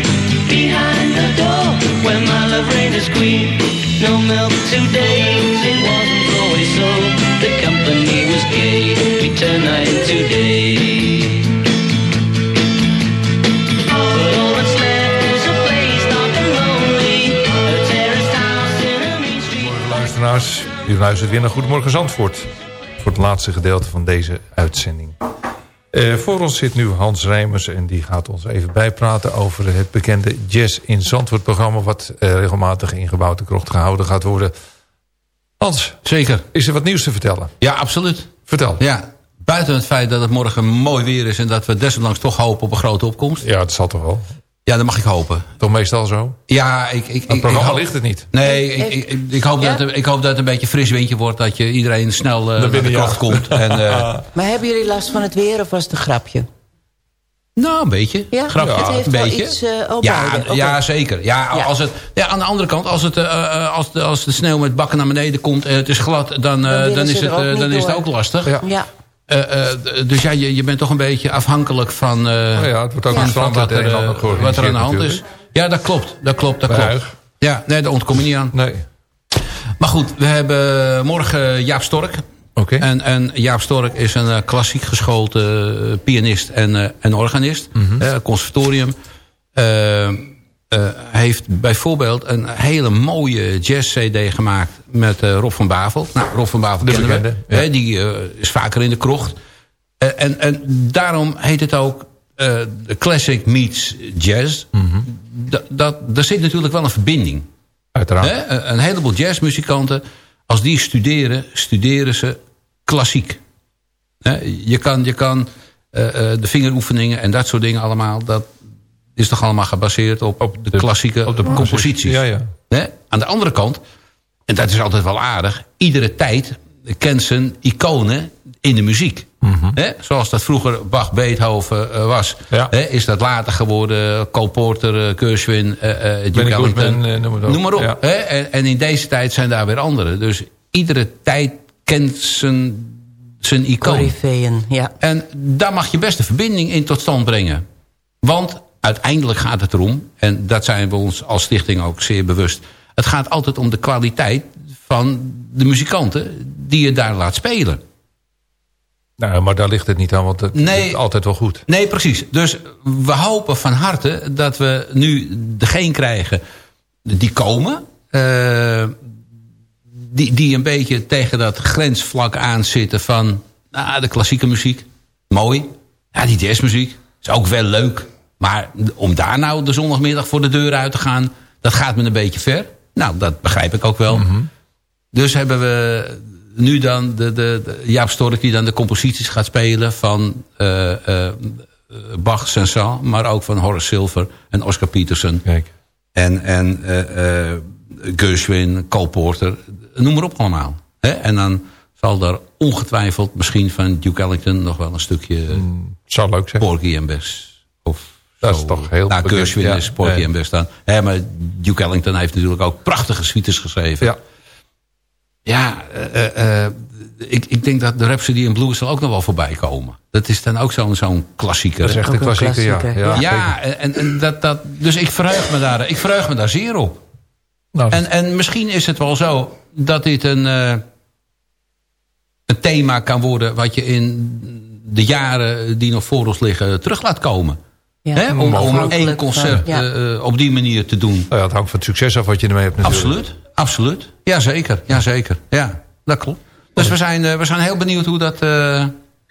behind the door where my love reigned as queen? No milk today, U luistert weer naar Goedemorgen Zandvoort. Voor het laatste gedeelte van deze uitzending. Eh, voor ons zit nu Hans Rijmers en die gaat ons even bijpraten over het bekende Jazz in Zandvoort programma wat eh, regelmatig in gebouwde krocht gehouden gaat worden. Hans, Zeker. is er wat nieuws te vertellen? Ja, absoluut. Vertel. Ja, buiten het feit dat het morgen mooi weer is... en dat we desondanks toch hopen op een grote opkomst. Ja, het zal toch wel. Ja, dat mag ik hopen. Toch meestal zo? Ja, ik... ik, ik Het programma ik hoop- ligt het niet. Nee, ik, ik, ik, ik hoop dat het, ik hoop dat het een beetje fris windje wordt... dat je iedereen snel eh, naar de jaagt. komt. En, eh, Maar hebben jullie last van het weer of was het een grapje? nou, een beetje. Ja, Grapje. het heeft een beetje. iets, eh, oh, ja. Oké. ja, zeker. Ja, Ja. Als het, ja, aan de andere kant, als, het, eh, eh, als, de, als de sneeuw met bakken naar beneden komt... en het is glad, dan, eh, dan, ze is, het, dan is het ook lastig. Ja. Ja, Eh, eh, dus ja, je, je bent toch een beetje afhankelijk van, Oh ja, het wordt ook van strand wat, er, wat er aan de hand is. Ja, dat klopt. Dat klopt, dat Bij klopt. Ja, nee, daar ontkom je niet aan. Nee. Maar goed, we hebben morgen Jaap Stork. Oké. En, en Jaap Stork is een klassiek geschoten eh, pianist en, en organist. Mhm. Eh, conservatorium. Eh, heeft bijvoorbeeld een hele mooie jazz-cd gemaakt met eh, Rob van Bavel. Nou, Rob van Bavel De kennen we. ja. Die eh, is vaker in de krocht. En, en daarom heet het ook classic meets jazz. Mhm. Dat, dat, daar zit natuurlijk wel een verbinding. Uiteraard. Hè? Een heleboel jazzmuzikanten, als die studeren, studeren ze klassiek. Hè? Je kan, je kan de vingeroefeningen en dat soort dingen allemaal... dat is toch allemaal gebaseerd op, op de, klassieke op de composities. Ja, ja. Hè? Aan de andere kant, en dat is altijd wel aardig... iedere tijd kent zijn iconen in de muziek. Hè? Zoals dat vroeger Bach, Beethoven eh, was. Ja. Hè? Is dat later geworden Cole Porter, uh, eh, eh, Duke Ellington. Noem. Noem maar op. Ja. Hè? En, en in deze tijd zijn daar weer anderen. Dus iedere tijd kent zijn, zijn icoon. Corypheeën, ja. En daar mag je best een verbinding in tot stand brengen. Want uiteindelijk gaat het erom... en dat zijn we ons als stichting ook zeer bewust... het gaat altijd om de kwaliteit van de muzikanten... die je daar laat spelen. Nou, maar daar ligt het niet aan, want het Nee. is altijd wel goed. Nee, precies. Dus we hopen van harte dat we nu degene krijgen die komen... eh, die, die een beetje tegen dat grensvlak aanzitten van ah, de klassieke muziek. Mooi. Ja, die jazzmuziek is ook wel leuk. Maar om daar nou de zondagmiddag voor de deur uit te gaan... dat gaat me een beetje ver. Nou, dat begrijp ik ook wel. Dus hebben we nu dan de, de, de Jaap Stork die dan de composities gaat spelen... van eh, eh, Bach, Saint-Saëns, maar ook van Horace Silver en Oscar Peterson. Kijk. En, en eh, Gershwin, Cole Porter, noem maar op allemaal. En dan zal er ongetwijfeld misschien van Duke Ellington... nog wel een stukje Zou leuk zijn. Porky en Bess. Of Dat is toch heel Nou, ja. is Porky Ja. en Bess staan. Hè, maar Duke Ellington heeft natuurlijk ook prachtige suites geschreven. Ja. Ja, eh, eh, eh, ik, ik denk dat de Rhapsody in Blues zal ook nog wel voorbij komen. Dat is dan ook zo'n zo'n klassieker. Dat is echt een klassieker, ja. ja. ja, en, en dat, dat, dus ik verheug, me daar, ik verheug me daar zeer op. Nou, En, en misschien is het wel zo dat dit een, eh, een thema kan worden... wat je in de jaren die nog voor ons liggen terug laat komen. Ja. Hè? Om, om één van- concert ja. eh, op die manier te doen. nou ja, het hangt van het succes af wat je ermee hebt natuurlijk. Absoluut, absoluut. Jazeker, jazeker. Ja, dat klopt. Dus we zijn, eh, we zijn heel benieuwd hoe dat, eh,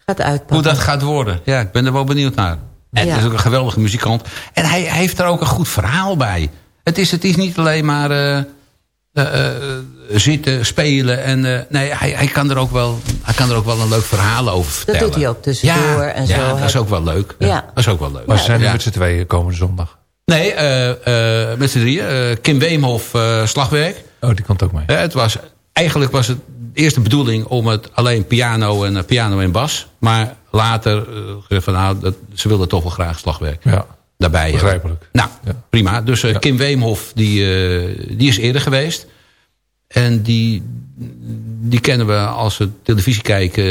Gaat uitpakken. hoe dat gaat worden. Ja, ik ben er wel benieuwd naar. En Ja. hij is ook een geweldige muzikant. En hij, hij heeft er ook een goed verhaal bij. Het is, het is niet alleen maar zitten, spelen. En, eh, nee, hij, hij, kan er ook wel, hij kan er ook wel een leuk verhaal over vertellen. doet hij ook tussendoor ja, en ja, zo. dat is ook wel leuk. Ja. Dat is ook wel leuk. Maar ze zijn nu Ja. met z'n tweeën komende zondag. Nee, eh, eh, met z'n drieën. Eh, Kim Weemhof, eh, slagwerk. Oh, die komt ook mee. Eh, het was, eigenlijk was het eerst de bedoeling om het alleen piano en, eh, piano en bas. Maar later eh, van nou, dat, ze wilden toch wel graag slagwerk Ja, daarbij hebben. begrijpelijk. Nou, Ja. prima. Dus eh, Kim Weemhof, die, eh, die is eerder geweest. En die, die kennen we als we televisie kijken...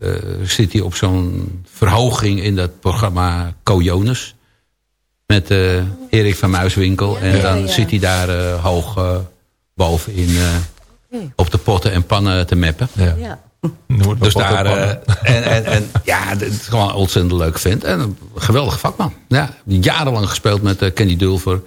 eh, zit hij op zo'n verhoging in dat programma Cojones. Met eh, Erik van Muiswinkel. En Ja, dan ja. zit hij daar eh, hoog eh, bovenin... eh, op de potten en pannen te meppen. Ja. Dus daar, eh, en, en, en ja, het is gewoon een ontzettend leuk vent. En een geweldig vakman. Ja, jarenlang gespeeld met eh, Kenny Dulfer.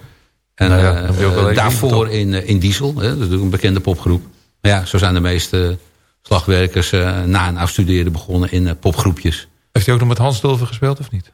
En Nou ja, eh, daarvoor in, in Diesel. Hè, dat is natuurlijk een bekende popgroep. Maar ja, zo zijn de meeste slagwerkers na en afstuderen begonnen in popgroepjes. Heeft hij ook nog met Hans Dulver gespeeld of niet?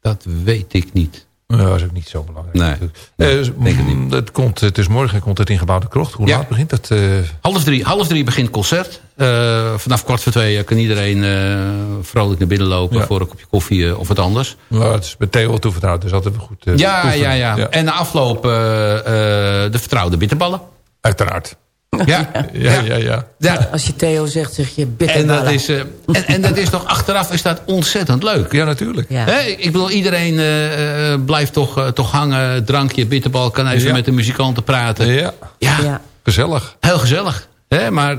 Dat weet ik niet. Dat is ook niet zo belangrijk. Nee. natuurlijk. Eh, het, komt, het is morgen komt het in gebouwde krocht. Hoe Ja. laat begint dat? Half drie, half drie begint het concert. Eh, vanaf kwart voor twee eh, kan iedereen eh, vrolijk naar binnen lopen... Ja. voor een kopje koffie of wat anders. nou, het is met Theo toevertrouwd, dus altijd goed. eh, ja, oefenen. ja, ja, En na afloop de vertrouwde bitterballen. Uiteraard. Ja, Ja, ja, ja. ja. Als je Theo zegt, zeg je En, bitterballen. dat is, eh, en, en dat is toch achteraf is dat ontzettend leuk. Ja, natuurlijk. Ja. Hè, ik bedoel, iedereen eh, eh, blijft toch, toch hangen. Drankje, bitterbal, kan even Ja. met de muzikanten praten. Ja, Ja, Ja. gezellig. heel gezellig. Hè? Maar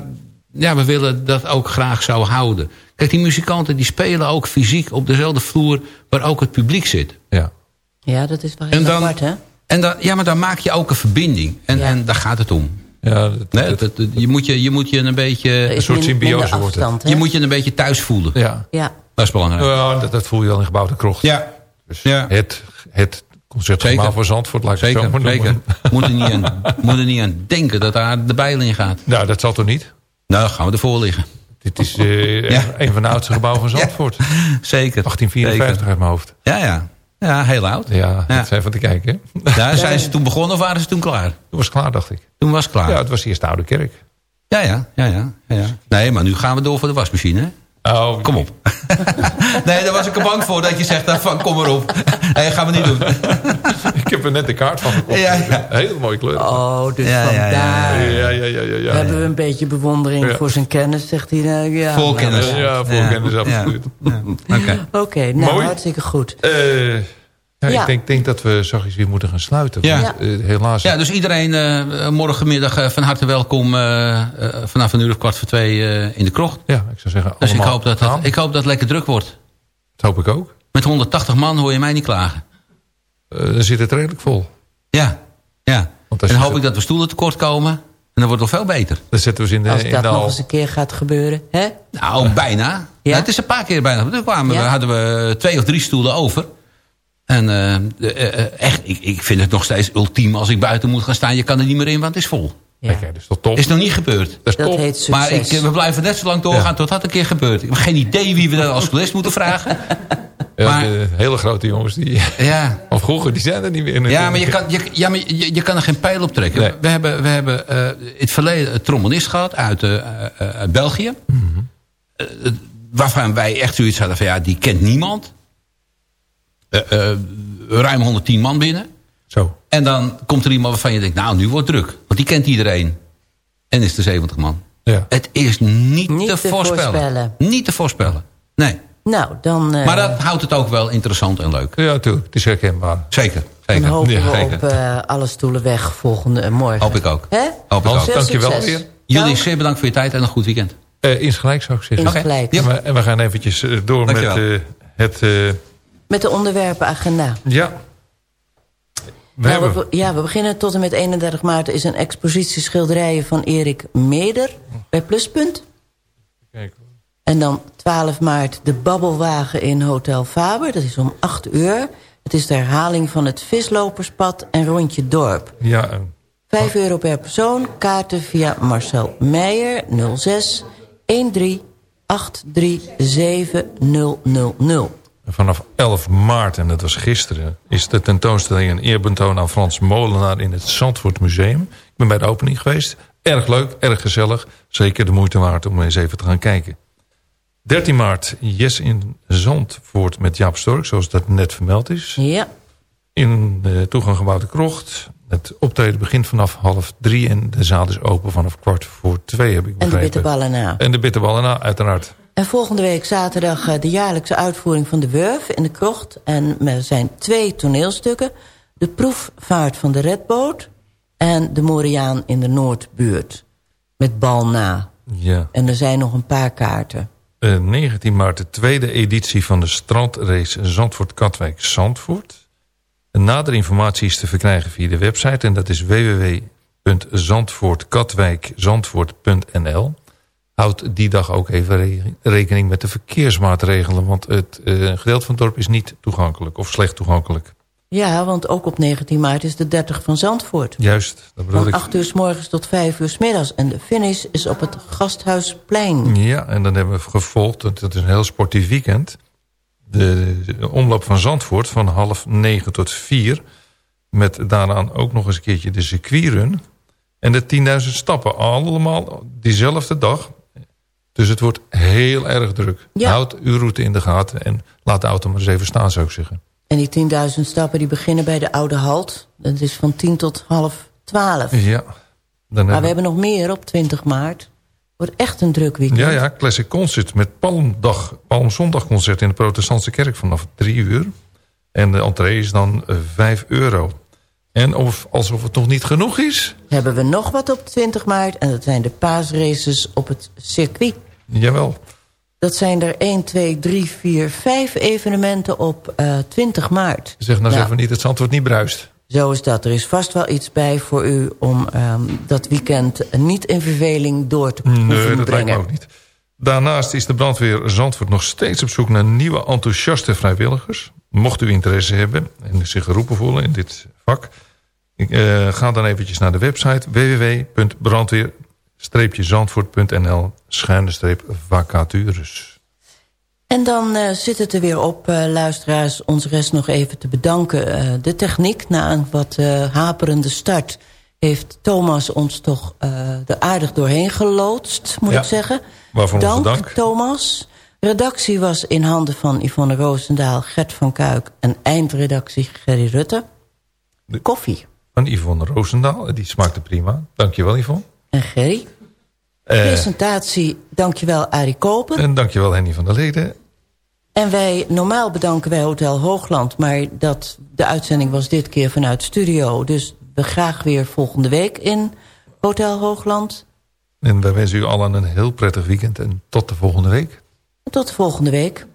ja, we willen dat ook graag zo houden. Kijk, die muzikanten die spelen ook fysiek op dezelfde vloer... waar ook het publiek zit. Ja. ja, dat is wel heel En dan, apart, hè? en dan, ja, maar dan maak je ook een verbinding. En, Ja. en daar gaat het om. Ja, dat- Nee, dat- dat- dat- je, moet je, je moet je een beetje... Is soort symbiose wordt het. Je moet je een beetje thuis voelen. ja. Ja, Dat is belangrijk. Ja, dat, dat voel je wel in gebouwde krocht. Ja, Dus Ja. het, het concertgebouw Zeker. voor Zandvoort, laat ik het zo zeker. maar noemen. zeker. Moet, er niet aan, moet er niet aan denken dat daar de bijl in gaat. Nou, dat zal toch niet? Nou, dan gaan we ervoor liggen. Dit is eh, Ja. een van de oudste gebouwen van Zandvoort. Zeker. 1854 Zeker. uit mijn hoofd. Ja, ja. Ja, heel oud. Ja, Ja. dat zijn van te kijken. Daar zijn ze toen begonnen of waren ze toen klaar? Toen was het klaar, dacht ik. Toen was het klaar. Ja, het was eerst de Oude Kerk. Ja, ja, ja, ja, ja. Nee, maar nu gaan we door voor de wasmachine. Oh, Kom op. nee, daar was ik er bang voor dat je zegt, nou, van, kom maar op. Nee, gaan we niet doen. Ik heb er net de kaart van gekocht. Ja, ja. Hele mooie kleur. oh, dus Ja, vandaar Ja, ja, ja, ja. ja. hebben we een beetje bewondering Ja. voor zijn kennis, zegt hij. nou, ja, Vol kennis. Ja, voorkennis, absoluut. Ja. Oké. Oké, nou, Mooi. hartstikke goed. Eh, ja, Ja. Ik denk, denk dat we zachtjes weer moeten gaan sluiten. Ja. Want, eh, helaas. Ja, dus iedereen eh, morgenmiddag eh, van harte welkom vanaf een uur of kwart voor twee eh, in de krocht. Ja, ik zou zeggen, Dus ik allemaal hoop, dat ik hoop dat het lekker druk wordt. Dat hoop ik ook. Met 180 man hoor je mij niet klagen. Eh, dan zit het redelijk vol. Ja, ja. Want En dan hoop ik dat we stoelen tekort komen. En dan wordt het nog veel beter. Dan zetten we ze in de, Als in dat de nog eens een keer gaat gebeuren, hè? Nou, bijna. Ja? Nou, het is een paar keer bijna. Toen kwamen, Ja? we, hadden we twee of drie stoelen over. En eh, eh, eh, echt, ik, ik vind het nog steeds ultiem als ik buiten moet gaan staan. Je kan er niet meer in, want het is vol. Ja. Kijk, dat is toch top? Is nog niet gebeurd. dat is Dat top. heet succes. Maar ik, we blijven net zo lang doorgaan Ja. tot dat een keer gebeurt. Ik heb geen idee wie we dan als solist moeten vragen. Ja, maar- de hele grote jongens, die, Ja, of vroeger, die zijn er niet meer. ja maar, je kan, je, ja, maar je, je kan er geen pijl op trekken. Nee. We hebben, we hebben eh, in het verleden een trombonist gehad uit, eh, eh, uit België. Mhm. Waarvan wij echt zoiets hadden van ja, die kent niemand. Eh, eh, ruim 110 man binnen. Zo. En dan komt er iemand waarvan je denkt, nou nu wordt het druk. Want die kent iedereen. En is er 70 man. Ja. Het is niet, Niet te, te voorspellen. voorspellen. Niet te voorspellen. Nee. Nou, dan, eh, Maar dat houdt het ook wel interessant en leuk. Ja, natuurlijk. Het is herkenbaar. Zeker. dan Zeker. hopen Ja, we zeker. op eh, alle stoelen weg volgende morgen. Hoop ik ook. Hè? Hoop ik Hans, ook. Dankjewel weer. Jullie zeer bedankt voor je tijd en een goed weekend. Eh insgelijk zou ik zeggen. insgelijks. Ja. En we- En we gaan eventjes door met Dankjewel. eh, het... Met de onderwerpenagenda. ja. We Nou, hebben... we, ja, we beginnen tot en met 31 maart. Is een expositie schilderijen van Erik Meder bij Pluspunt. Kijk. En dan 12 maart de babbelwagen in Hotel Faber. Dat is om 8 uur. Het is de herhaling van het Visloperspad en Rondje Dorp. Ja, eh, 5 euro per persoon. Kaarten via Marcel Meijer 06 13 837000. Vanaf 11 maart, en dat was gisteren... is de tentoonstelling een eerbetoon aan Frans Molenaar... in het Zandvoort Museum. Ik ben bij de opening geweest. Erg leuk, erg gezellig. Zeker de moeite waard om eens even te gaan kijken. 13 maart, Yes in Zandvoort met Jaap Stork... zoals dat net vermeld is. Ja, In de toeganggebouwde krocht. Het optreden begint vanaf half drie... en de zaal is open vanaf kwart voor twee, heb ik en de begrepen. bitterballen na. En de bitterballen na, uiteraard. En volgende week zaterdag eh, de jaarlijkse uitvoering van de Wurf in de krocht. En er zijn twee toneelstukken. De proefvaart van de redboot en de Moriaan in de Noordbuurt. Met bal na. Ja. En er zijn nog een paar kaarten. Eh, 19 maart de tweede editie van de strandrace Zandvoort-Katwijk-Zandvoort. Nadere informatie is te verkrijgen via de website... en dat is www.zandvoortkatwijkzandvoort.nl. Houd die dag ook even re- rekening met de verkeersmaatregelen... want het eh, gedeelte van het dorp is niet toegankelijk of slecht toegankelijk. Ja, want ook op 19 maart is de 30 van Zandvoort. Juist, dat bedoel Van ik. 8 uur s morgens tot 5 uur s middags. En de finish is op het Gasthuisplein. Ja, en dan hebben we gevolgd, dat is een heel sportief weekend... De, de omloop van Zandvoort van half negen tot vier... met daaraan ook nog eens een keertje de circuitrun... en de 10.000 stappen, allemaal diezelfde dag. Dus het wordt heel erg druk. Ja. Houd uw route in de gaten en laat de auto maar eens even staan, zou ik zeggen. En die 10.000 stappen die beginnen bij de Oude Halt. Dat is van 10 tot half 12. Ja. Dan Maar we hebben nog meer op 20 maart. Wordt echt een druk weekend. Ja, ja, Classic Concert met Palmdag, Palmzondagconcert in de protestantse kerk vanaf drie uur. En de entree is dan eh, 5 euro. En of, alsof het nog niet genoeg is, Hebben we nog wat op 20 maart. En dat zijn de paasraces op het circuit. Jawel. Dat zijn er 1, 2, 3, 4, 5 evenementen op eh 20 maart. Zeg nou, eens even niet dat Zandvoort niet bruist. Zo is dat. Er is vast wel iets bij voor u om ehm, dat weekend niet in verveling door te hoeven Nee, dat lijkt brengen. me ook niet. Daarnaast is de brandweer Zandvoort nog steeds op zoek naar nieuwe enthousiaste vrijwilligers. Mocht u interesse hebben en zich geroepen voelen in dit vak... eh, ga dan eventjes naar de website www.brandweer-zandvoort.nl schuine-vacatures. En dan eh, zit het er weer op, eh, luisteraars, ons rest nog even te bedanken. Eh, de techniek, na een wat haperende start... heeft Thomas ons toch er aardig doorheen geloodst, moet Ja, ik zeggen. waarvoor dank, dank. Thomas. Redactie was in handen van Yvonne Roosendaal, Gert van Kuik... en eindredactie Gerry Rutte. Koffie. Van Yvonne Roosendaal, die smaakte prima. Dankjewel Yvonne. En Gerry. Eh, Presentatie, dankjewel Arie Koper. en dankjewel Henny van der Leden. En wij, normaal bedanken wij Hotel Hoogland... maar dat, de uitzending was dit keer vanuit studio. Dus we graag weer volgende week in Hotel Hoogland. En wij wensen u allen een heel prettig weekend en tot de volgende week. Tot de volgende week.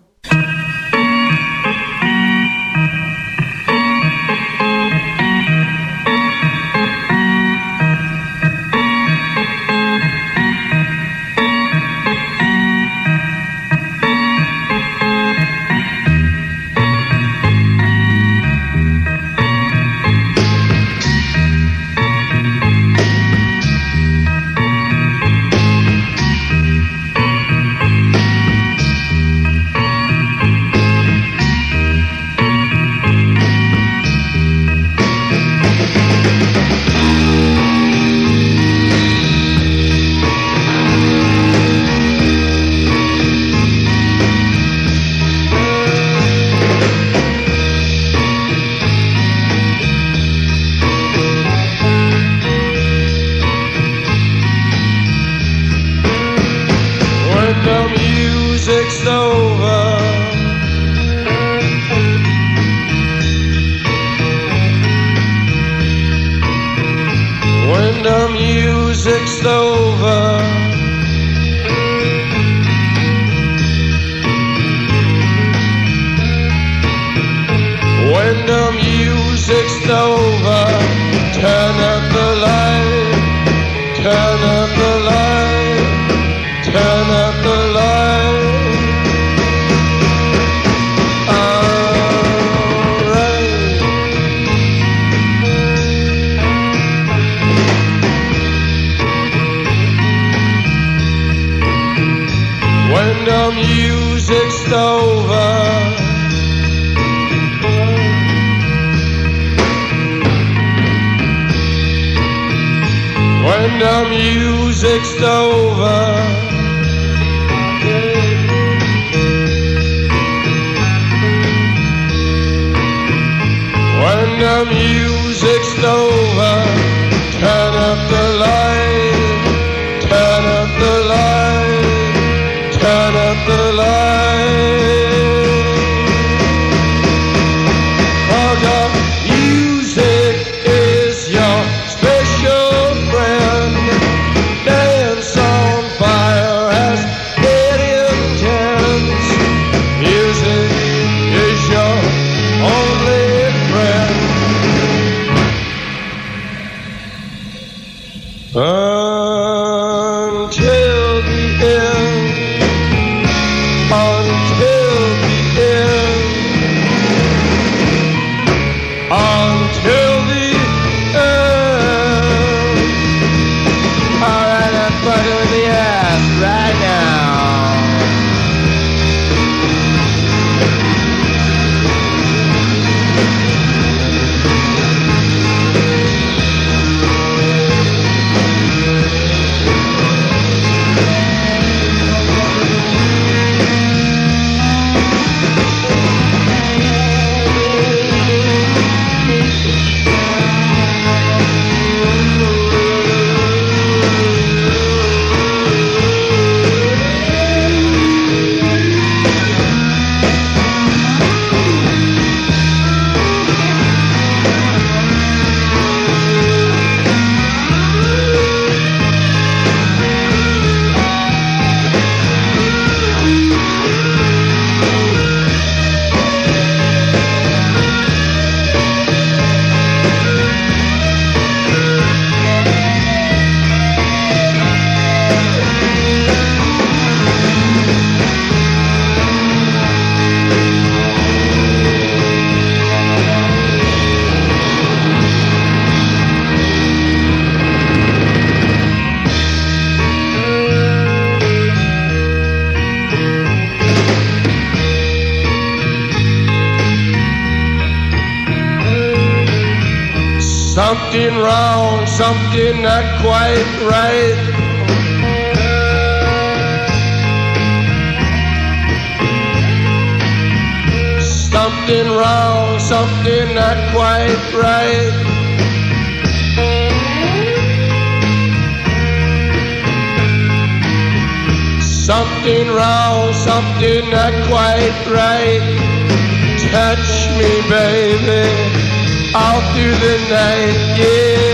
Something not quite right. Something wrong, something not quite right. Something wrong, something not quite right. Touch me, baby, all through the night, yeah.